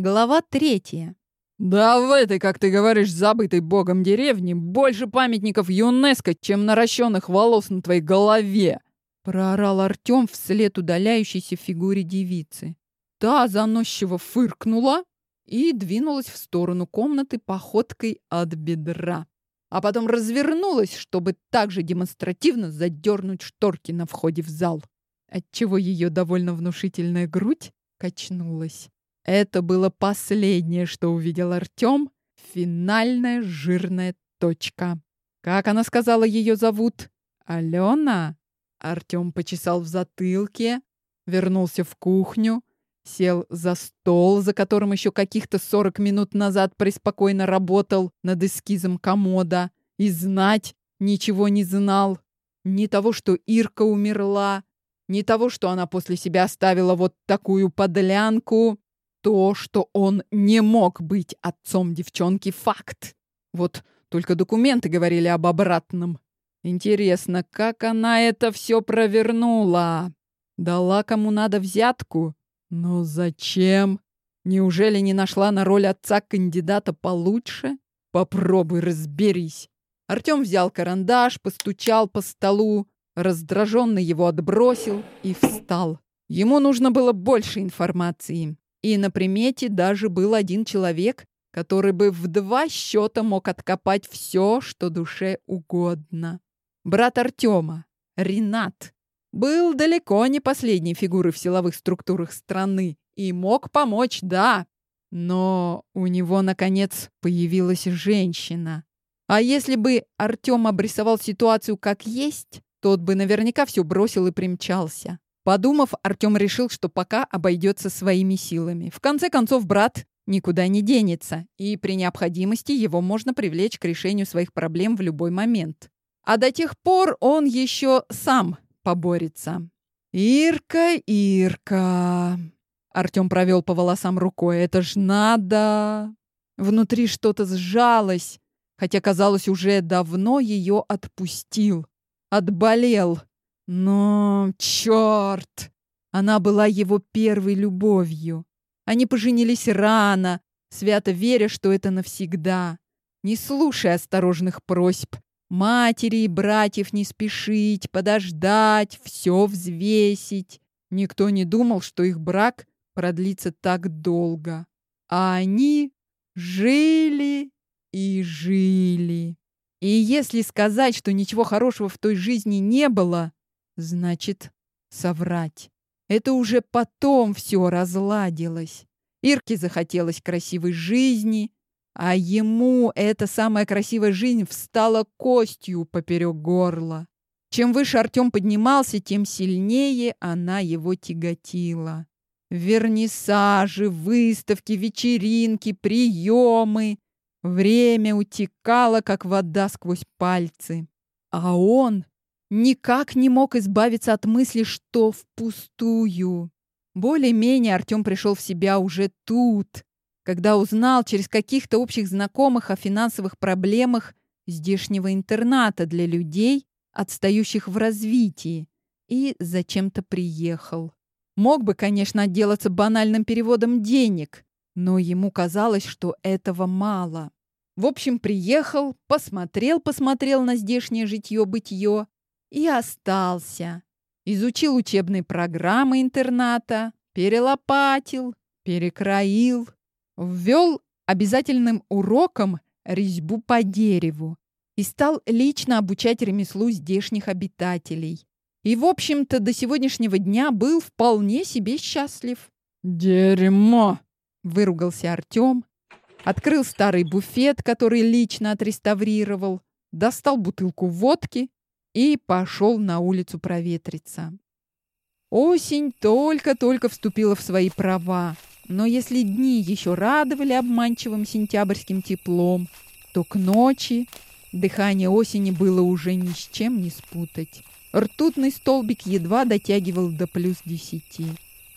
Глава третья. «Да в этой, как ты говоришь, забытой богом деревне больше памятников ЮНЕСКО, чем наращенных волос на твоей голове!» Проорал Артем вслед удаляющейся фигуре девицы. Та заносчиво фыркнула и двинулась в сторону комнаты походкой от бедра. А потом развернулась, чтобы также демонстративно задернуть шторки на входе в зал, отчего ее довольно внушительная грудь качнулась. Это было последнее, что увидел Артем. Финальная жирная точка. Как она сказала, ее зовут? Алена? Артем почесал в затылке, вернулся в кухню, сел за стол, за которым еще каких-то сорок минут назад преспокойно работал над эскизом комода, и знать ничего не знал. Ни того, что Ирка умерла, ни того, что она после себя оставила вот такую подлянку. То, что он не мог быть отцом девчонки, факт. Вот только документы говорили об обратном. Интересно, как она это все провернула? Дала кому надо взятку? Но зачем? Неужели не нашла на роль отца кандидата получше? Попробуй разберись. Артем взял карандаш, постучал по столу, раздраженно его отбросил и встал. Ему нужно было больше информации. И на примете даже был один человек, который бы в два счета мог откопать все, что душе угодно. Брат Артема, Ренат, был далеко не последней фигурой в силовых структурах страны и мог помочь, да. Но у него, наконец, появилась женщина. А если бы Артем обрисовал ситуацию как есть, тот бы наверняка все бросил и примчался. Подумав, Артем решил, что пока обойдется своими силами. В конце концов, брат никуда не денется, и при необходимости его можно привлечь к решению своих проблем в любой момент. А до тех пор он еще сам поборется. «Ирка, Ирка!» Артем провел по волосам рукой. «Это ж надо!» Внутри что-то сжалось, хотя, казалось, уже давно ее отпустил. Отболел. Но, черт! Она была его первой любовью. Они поженились рано, свято веря, что это навсегда. Не слушая осторожных просьб матери и братьев не спешить, подождать, все взвесить. Никто не думал, что их брак продлится так долго. А они жили и жили. И если сказать, что ничего хорошего в той жизни не было, Значит, соврать. Это уже потом все разладилось. Ирке захотелось красивой жизни, а ему эта самая красивая жизнь встала костью поперек горла. Чем выше Артем поднимался, тем сильнее она его тяготила. Вернисажи, выставки, вечеринки, приемы. Время утекало, как вода сквозь пальцы. А он никак не мог избавиться от мысли, что впустую. Более-менее Артем пришел в себя уже тут, когда узнал через каких-то общих знакомых о финансовых проблемах здешнего интерната для людей, отстающих в развитии, и зачем-то приехал. Мог бы, конечно, отделаться банальным переводом денег, но ему казалось, что этого мало. В общем, приехал, посмотрел-посмотрел на здешнее житье-бытие и остался. Изучил учебные программы интерната, перелопатил, перекроил, ввел обязательным уроком резьбу по дереву и стал лично обучать ремеслу здешних обитателей. И, в общем-то, до сегодняшнего дня был вполне себе счастлив. «Дерьмо!» — выругался Артем, открыл старый буфет, который лично отреставрировал, достал бутылку водки и пошел на улицу проветриться. Осень только-только вступила в свои права, но если дни еще радовали обманчивым сентябрьским теплом, то к ночи дыхание осени было уже ни с чем не спутать. Ртутный столбик едва дотягивал до плюс десяти.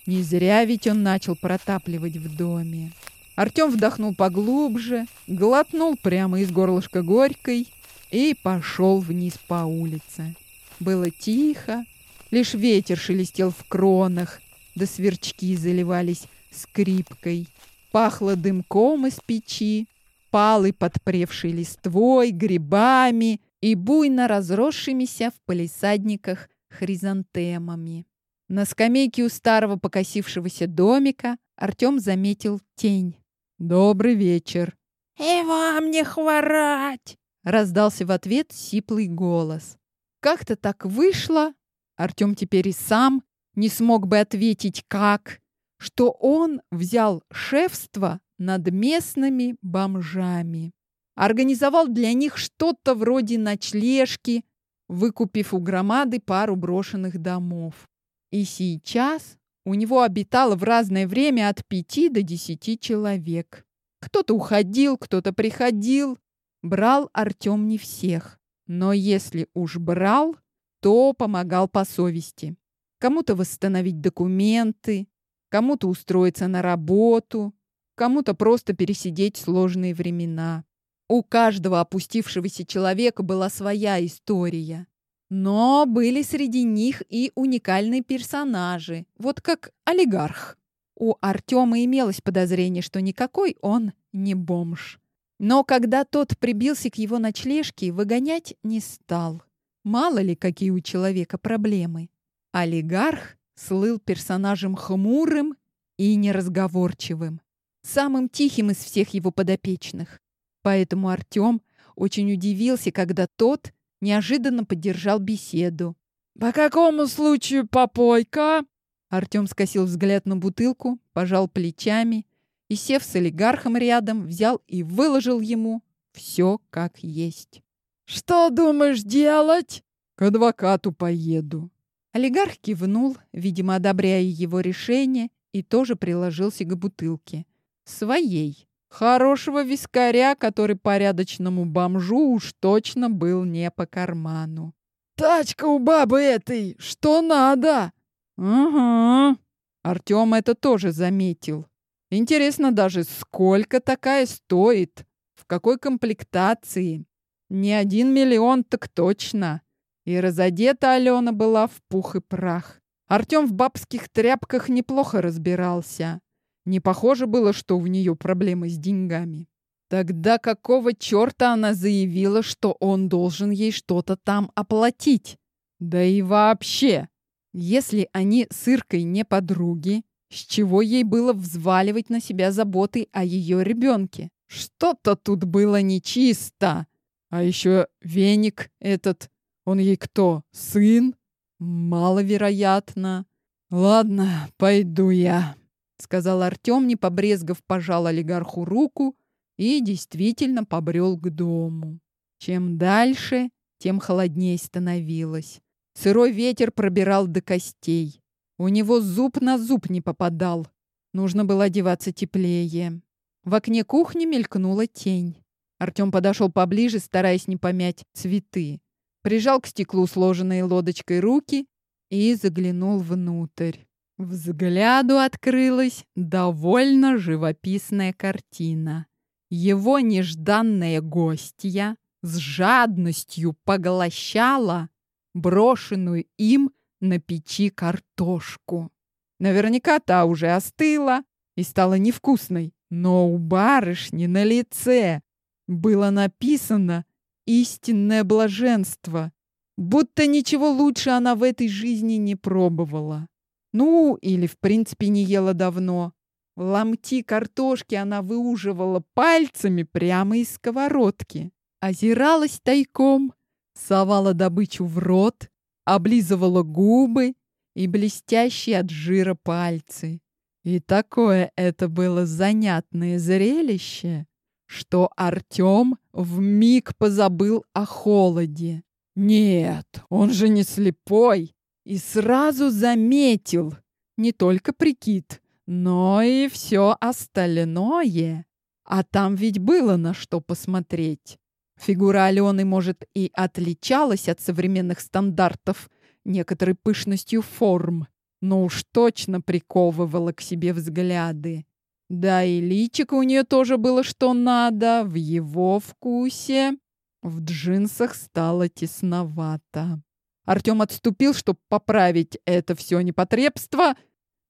Не зря ведь он начал протапливать в доме. Артем вдохнул поглубже, глотнул прямо из горлышка горькой и пошел вниз по улице. Было тихо, лишь ветер шелестел в кронах, да сверчки заливались скрипкой. Пахло дымком из печи, палой подпревшей листвой, грибами и буйно разросшимися в палисадниках хризантемами. На скамейке у старого покосившегося домика Артем заметил тень. «Добрый вечер!» «И вам не хворать!» — раздался в ответ сиплый голос. Как-то так вышло, Артем теперь и сам не смог бы ответить как, что он взял шефство над местными бомжами. Организовал для них что-то вроде ночлежки, выкупив у громады пару брошенных домов. И сейчас у него обитало в разное время от пяти до десяти человек. Кто-то уходил, кто-то приходил. Брал Артем не всех. Но если уж брал, то помогал по совести. Кому-то восстановить документы, кому-то устроиться на работу, кому-то просто пересидеть сложные времена. У каждого опустившегося человека была своя история. Но были среди них и уникальные персонажи, вот как олигарх. У Артема имелось подозрение, что никакой он не бомж. Но когда тот прибился к его ночлежке, выгонять не стал. Мало ли, какие у человека проблемы. Олигарх слыл персонажем хмурым и неразговорчивым, самым тихим из всех его подопечных. Поэтому Артем очень удивился, когда тот неожиданно поддержал беседу. «По какому случаю попойка?» Артем скосил взгляд на бутылку, пожал плечами и, сев с олигархом рядом, взял и выложил ему все как есть. «Что думаешь делать?» «К адвокату поеду». Олигарх кивнул, видимо, одобряя его решение, и тоже приложился к бутылке. Своей. Хорошего вискаря, который порядочному бомжу уж точно был не по карману. «Тачка у бабы этой! Что надо?» «Угу». Артем это тоже заметил. Интересно даже, сколько такая стоит? В какой комплектации? Не один миллион, так точно. И разодета Алена была в пух и прах. Артем в бабских тряпках неплохо разбирался. Не похоже было, что у нее проблемы с деньгами. Тогда какого черта она заявила, что он должен ей что-то там оплатить? Да и вообще, если они с Иркой не подруги, с чего ей было взваливать на себя заботы о ее ребенке? Что-то тут было нечисто. А еще веник этот, он ей кто, сын? Маловероятно. Ладно, пойду я сказал Артем, не побрезгав, пожал олигарху руку и действительно побрел к дому. Чем дальше, тем холоднее становилось. Сырой ветер пробирал до костей. У него зуб на зуб не попадал. Нужно было одеваться теплее. В окне кухни мелькнула тень. Артем подошел поближе, стараясь не помять цветы. Прижал к стеклу сложенные лодочкой руки и заглянул внутрь. Взгляду открылась довольно живописная картина. Его нежданная гостья с жадностью поглощала брошенную им на печи картошку. Наверняка та уже остыла и стала невкусной, но у барышни на лице было написано «истинное блаженство», будто ничего лучше она в этой жизни не пробовала. Ну, или в принципе не ела давно. Ломти картошки она выуживала пальцами прямо из сковородки. Озиралась тайком, совала добычу в рот, облизывала губы и блестящие от жира пальцы. И такое это было занятное зрелище, что Артем вмиг позабыл о холоде. Нет, он же не слепой и сразу заметил не только прикид, но и все остальное. А там ведь было на что посмотреть. Фигура Алены, может, и отличалась от современных стандартов некоторой пышностью форм, но уж точно приковывала к себе взгляды. Да и личико у нее тоже было что надо, в его вкусе. В джинсах стало тесновато. Артем отступил, чтобы поправить это все непотребство,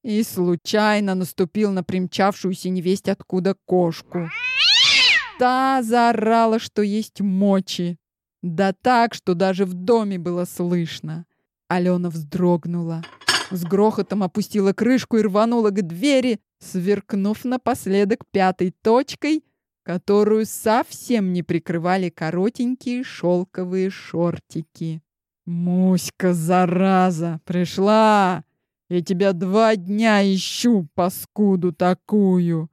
и случайно наступил на примчавшуюся невесть откуда кошку. Та заорала, что есть мочи. Да так, что даже в доме было слышно. Алена вздрогнула. С грохотом опустила крышку и рванула к двери, сверкнув напоследок пятой точкой, которую совсем не прикрывали коротенькие шелковые шортики. «Муська, зараза, пришла! Я тебя два дня ищу, паскуду такую!»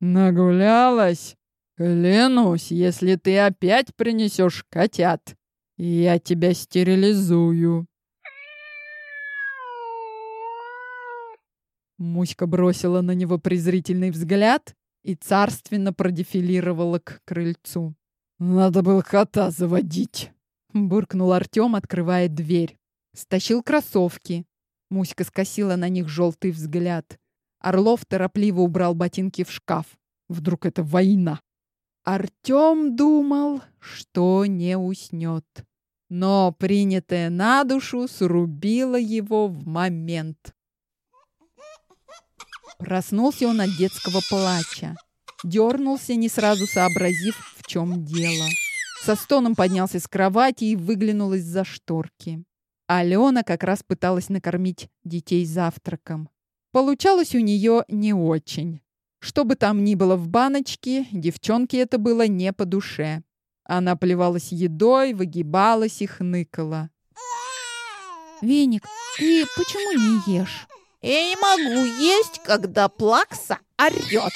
«Нагулялась? Клянусь, если ты опять принесешь котят, я тебя стерилизую!» Муська бросила на него презрительный взгляд и царственно продефилировала к крыльцу. «Надо было кота заводить!» Буркнул Артем, открывая дверь. Стащил кроссовки. Муська скосила на них желтый взгляд. Орлов торопливо убрал ботинки в шкаф. Вдруг это война? Артем думал, что не уснет. Но принятое на душу срубило его в момент. Проснулся он от детского плача. Дернулся, не сразу сообразив, в чем дело. Со стоном поднялся с кровати и выглянул из-за шторки. Алена как раз пыталась накормить детей завтраком. Получалось у нее не очень. Что бы там ни было в баночке, девчонке это было не по душе. Она плевалась едой, выгибалась и хныкала. «Веник, ты почему не ешь?» «Я не могу есть, когда Плакса орет».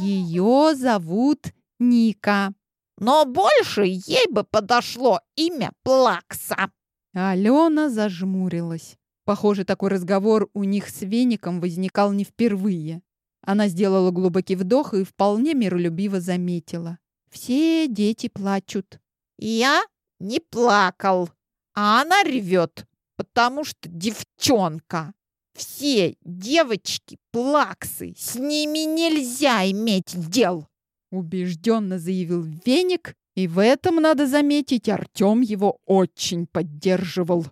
«Ее зовут Ника», но больше ей бы подошло имя Плакса. Алена зажмурилась. Похоже, такой разговор у них с веником возникал не впервые. Она сделала глубокий вдох и вполне миролюбиво заметила. Все дети плачут. Я не плакал, а она ревет, потому что девчонка. Все девочки плаксы, с ними нельзя иметь дел убежденно заявил Веник, и в этом, надо заметить, Артем его очень поддерживал.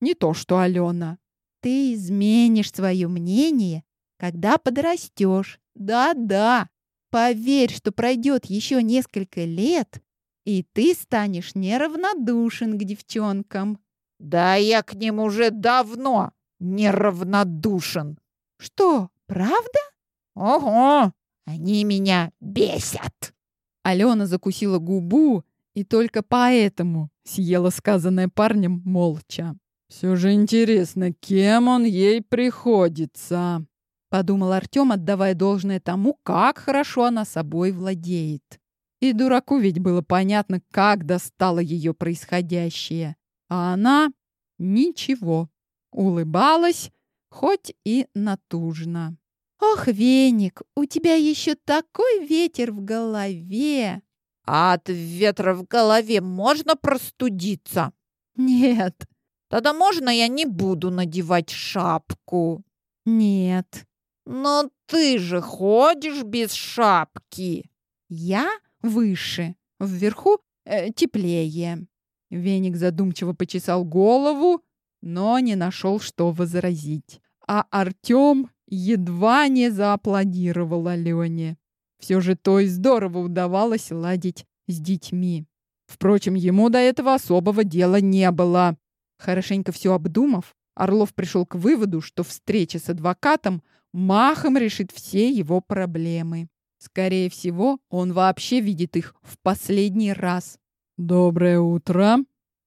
Не то что Алена. «Ты изменишь свое мнение, когда подрастешь. Да-да, поверь, что пройдет еще несколько лет, и ты станешь неравнодушен к девчонкам». «Да я к ним уже давно неравнодушен». «Что, правда?» «Ого! Они меня бесят!» Алена закусила губу и только поэтому съела сказанное парнем молча. «Все же интересно, кем он ей приходится?» Подумал Артем, отдавая должное тому, как хорошо она собой владеет. И дураку ведь было понятно, как достало ее происходящее. А она ничего. Улыбалась, хоть и натужно. «Ох, веник, у тебя еще такой ветер в голове!» «А от ветра в голове можно простудиться?» «Нет». «Тогда можно я не буду надевать шапку?» «Нет». «Но ты же ходишь без шапки!» «Я выше, вверху э, теплее». Веник задумчиво почесал голову, но не нашел, что возразить. А Артем едва не зааплодировал Алене. Все же то и здорово удавалось ладить с детьми. Впрочем, ему до этого особого дела не было. Хорошенько все обдумав, Орлов пришел к выводу, что встреча с адвокатом махом решит все его проблемы. Скорее всего, он вообще видит их в последний раз. «Доброе утро!»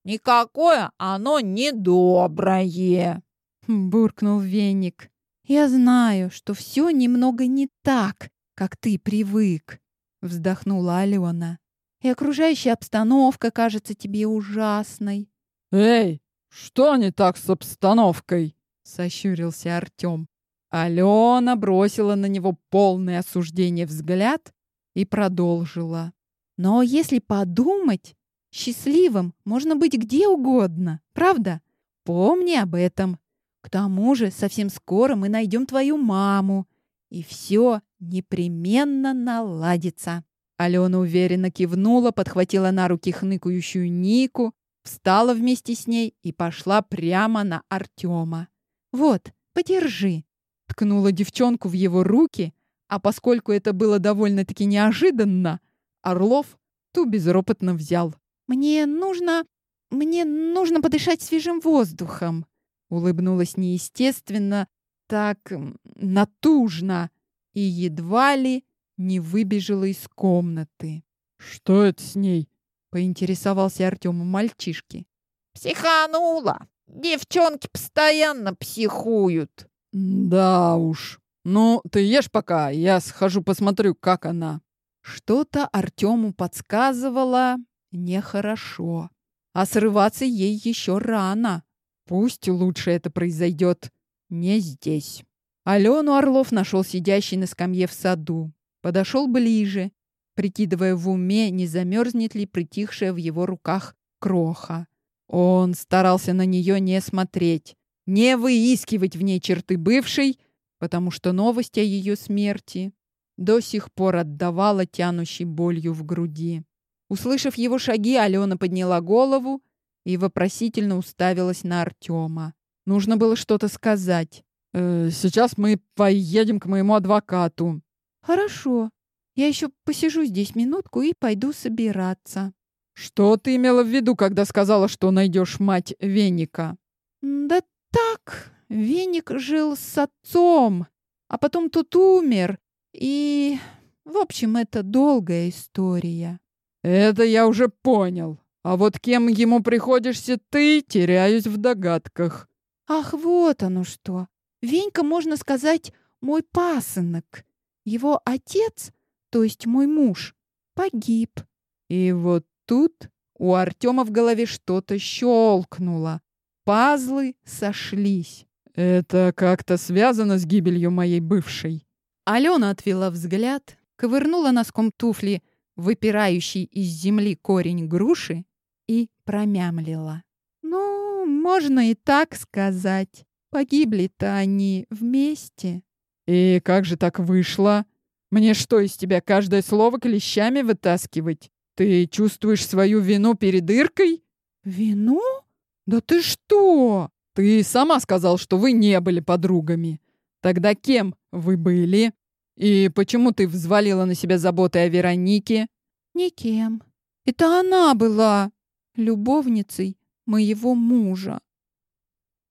«Никакое оно не доброе!» буркнул Веник. «Я знаю, что все немного не так, как ты привык», — вздохнула Алена. «И окружающая обстановка кажется тебе ужасной». «Эй, что не так с обстановкой?» — сощурился Артем. Алена бросила на него полное осуждение взгляд и продолжила. «Но если подумать, счастливым можно быть где угодно, правда? Помни об этом. К тому же совсем скоро мы найдем твою маму, и все непременно наладится». Алена уверенно кивнула, подхватила на руки хныкающую Нику, встала вместе с ней и пошла прямо на Артема. «Вот, Подержи. Ткнула девчонку в его руки, а поскольку это было довольно-таки неожиданно, Орлов ту безропотно взял. Мне нужно... Мне нужно подышать свежим воздухом. Улыбнулась неестественно, так натужно и едва ли не выбежала из комнаты. «Что это с ней?» — поинтересовался Артем у мальчишки. «Психанула! Девчонки постоянно психуют!» «Да уж. Ну, ты ешь пока, я схожу посмотрю, как она». Что-то Артему подсказывало нехорошо. А срываться ей еще рано. Пусть лучше это произойдет не здесь. Алену Орлов нашел сидящей на скамье в саду. Подошел ближе, прикидывая в уме, не замерзнет ли притихшая в его руках кроха. Он старался на нее не смотреть, не выискивать в ней черты бывшей, потому что новость о ее смерти до сих пор отдавала тянущей болью в груди. Услышав его шаги, Алена подняла голову и вопросительно уставилась на Артема. Нужно было что-то сказать. Э, «Сейчас мы поедем к моему адвокату». «Хорошо. Я еще посижу здесь минутку и пойду собираться». «Что ты имела в виду, когда сказала, что найдешь мать Веника?» «Да так, Веник жил с отцом, а потом тут умер. И, в общем, это долгая история». «Это я уже понял. А вот кем ему приходишься ты, теряюсь в догадках». «Ах, вот оно что. Венька, можно сказать, мой пасынок. Его отец, то есть мой муж, погиб». И вот тут у Артема в голове что-то щелкнуло. Пазлы сошлись. «Это как-то связано с гибелью моей бывшей?» Алена отвела взгляд, ковырнула носком туфли выпирающий из земли корень груши и промямлила. «Ну, можно и так сказать. Погибли-то они вместе». «И как же так вышло? Мне что, из тебя каждое слово клещами вытаскивать? Ты чувствуешь свою вину перед Иркой?» «Вину? Да ты что? Ты сама сказал, что вы не были подругами. Тогда кем вы были? И почему ты взвалила на себя заботы о Веронике?» «Никем. Это она была любовницей моего мужа.